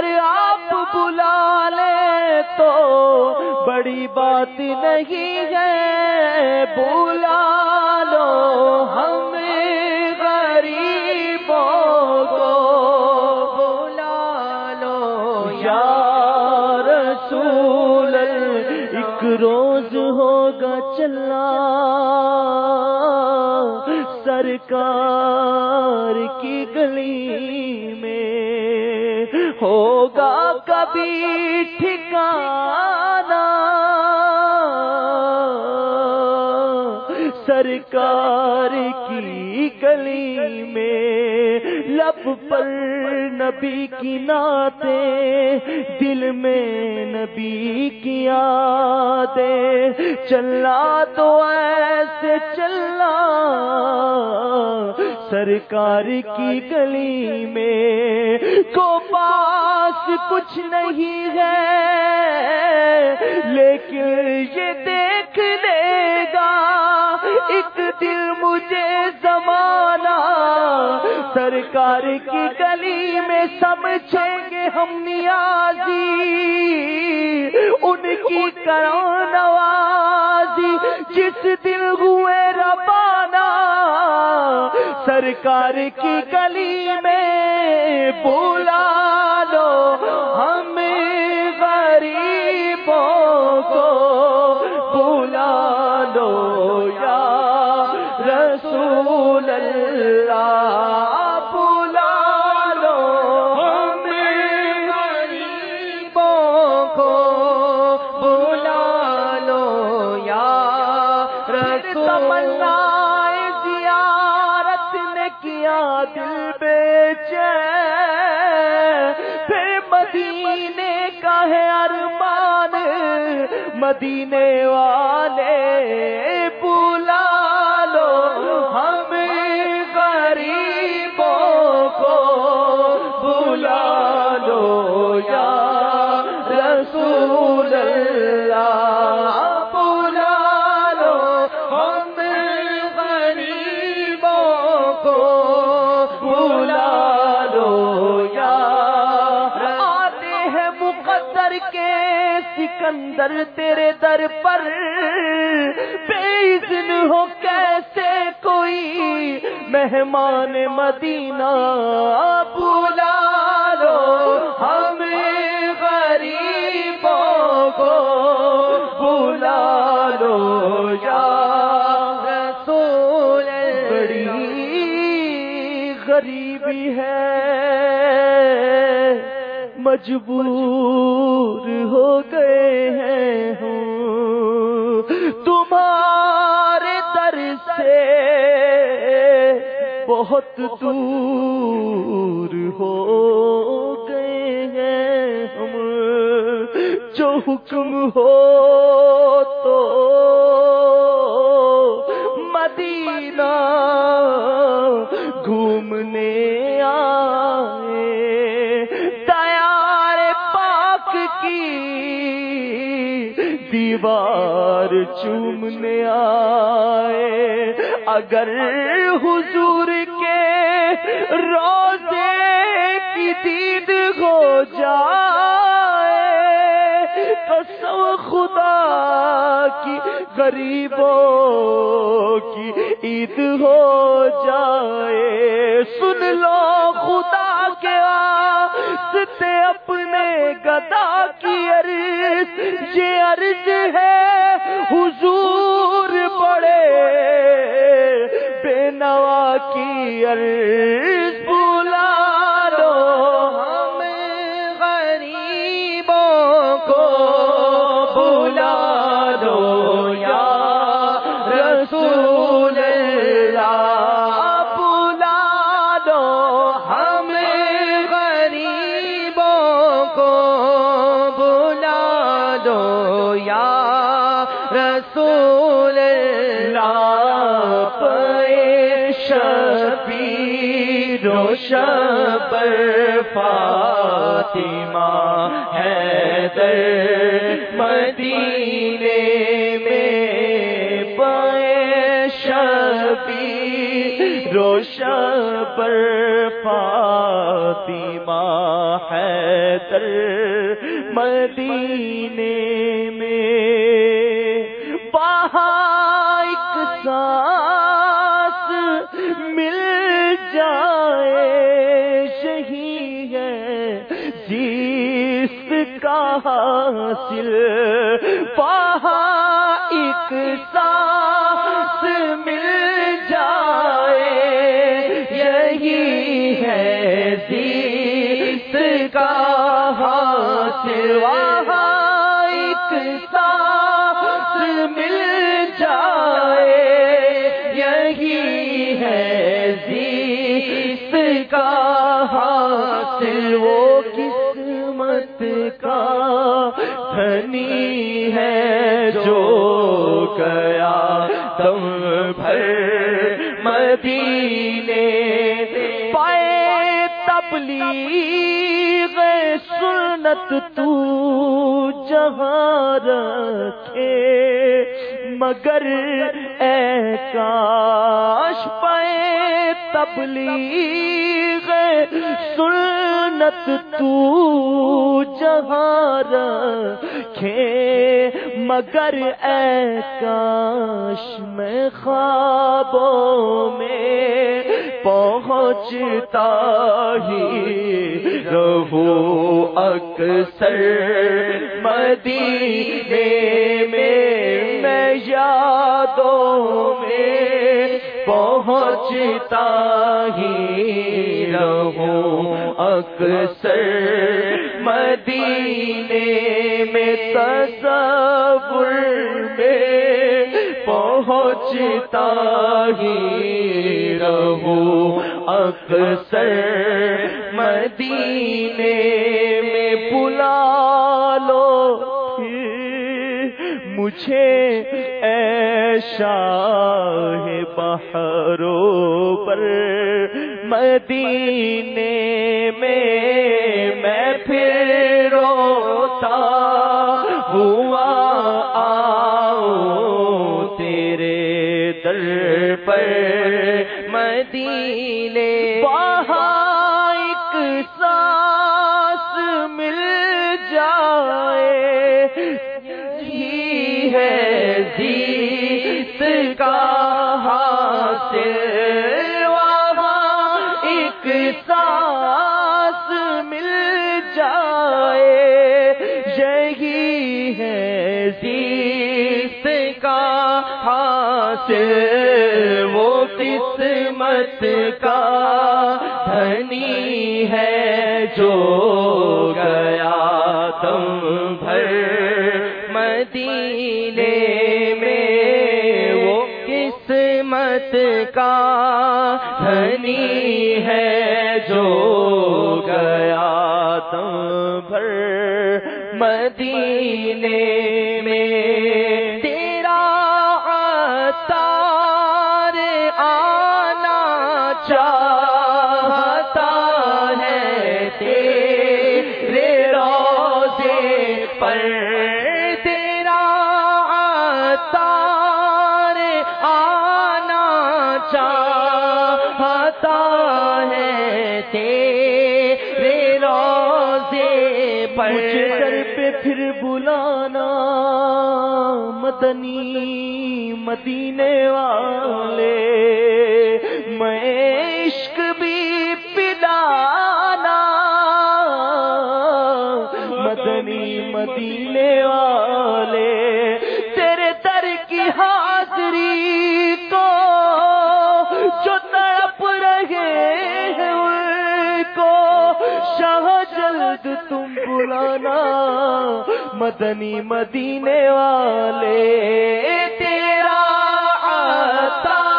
کر آپ بلا لے تو بڑی بات نہیں ہے۔ بلا لو ہم غریبوں کو۔ بلا لو یا رسول، ایک روز ہوگا چلا سرکار کی گلی ہوگا کبھی ٹھکانا سرکار کی گلی میں لب پر نبی کی نعتیں، دل میں نبی کی یادیں۔ چلنا تو ایسے چلنا سرکار کی گلی میں کو پاس کچھ نہیں ہے، لیکن یہ دیکھ لے گا، ایک دل مجھے زمانہ، سرکار کی گلی میں سمجھیں گے ہم نیازی، ان کی کرو نوازی، جس دل ہوئے ربانہ، سرکار کی گلی میں بولا لو ہم غریبوں کو بولا لو یا رسول اللہ بولا لو ہم غریبوں کو بولا لو یا رسول زیارت نے کیا دل بیچے پھر مدینے کا ہے ارمان، مدینے والے بلا لو ہم غریبوں کو بلا لو یا رسول سکندر تیرے در پر بے اذن ہو کیسے کوئی مہمان مدینہ؟ بلا لو ہم غریبوں کو بلا لو یا رسول بڑی غریبی ہے۔ مجبور ہو گئے ہیں ہم تمہارے در سے بہت دور ہو گئے ہیں ہم۔ جو حکم ہو تو مدینہ دیوار چومنے آئے۔ اگر حضور کے روزے کی دید ہو جائے، قسم خدا کی غریبوں کی عید ہو جائے۔ سن لو خدا کے آستے اپنے گدا کی عرض، یہ عرض ہے حضور بڑے بے نوا کی یا رسول اللہ پے شبیر و شبر فاطمہ، حیدر مدینے میں پے شبیر روشن پر فاطمہ ہے در مدینے وہاں ایک سانس مل جائے، یہی ہے جس کا حاصل۔ وہاں ایک سانس مل جائے، یہی ہے کا حاصل۔ وہ مدینے پائے تبلیغ سنت تو جہاں رکھے، مگر اے کاش پائے تبلیغ سنت تو جہاں رکھے۔ مگر اے کاش میں خوابوں میں پہنچتا ہی رہو اکثر مدینے میں یادوں میں پہنچتا ہی رہوں۔ اکثر مدینے میں تصور میں پہنچتا ہی رہوں۔ اکثر مدینے میں بلا تجھے اے شاہ بہرو پر مدینے میں ہے کا حاصل وہاں ایک سانس مل جائے، یہی ہے جیت کا حاصل، وہ قسمت کا دھنی ہے جو گیا تم بھر مدینے میں۔ تیرا تار آنا چاہتا ہے تیرے روزے پر۔ تیرے روزے پر در پہ پھر بلانا مدنی مدینے والے۔ میں عشق بھی پلانا مدنی مدینے والے۔ تیرے در کی حاضری مدنی مدینے والے تیرا عطا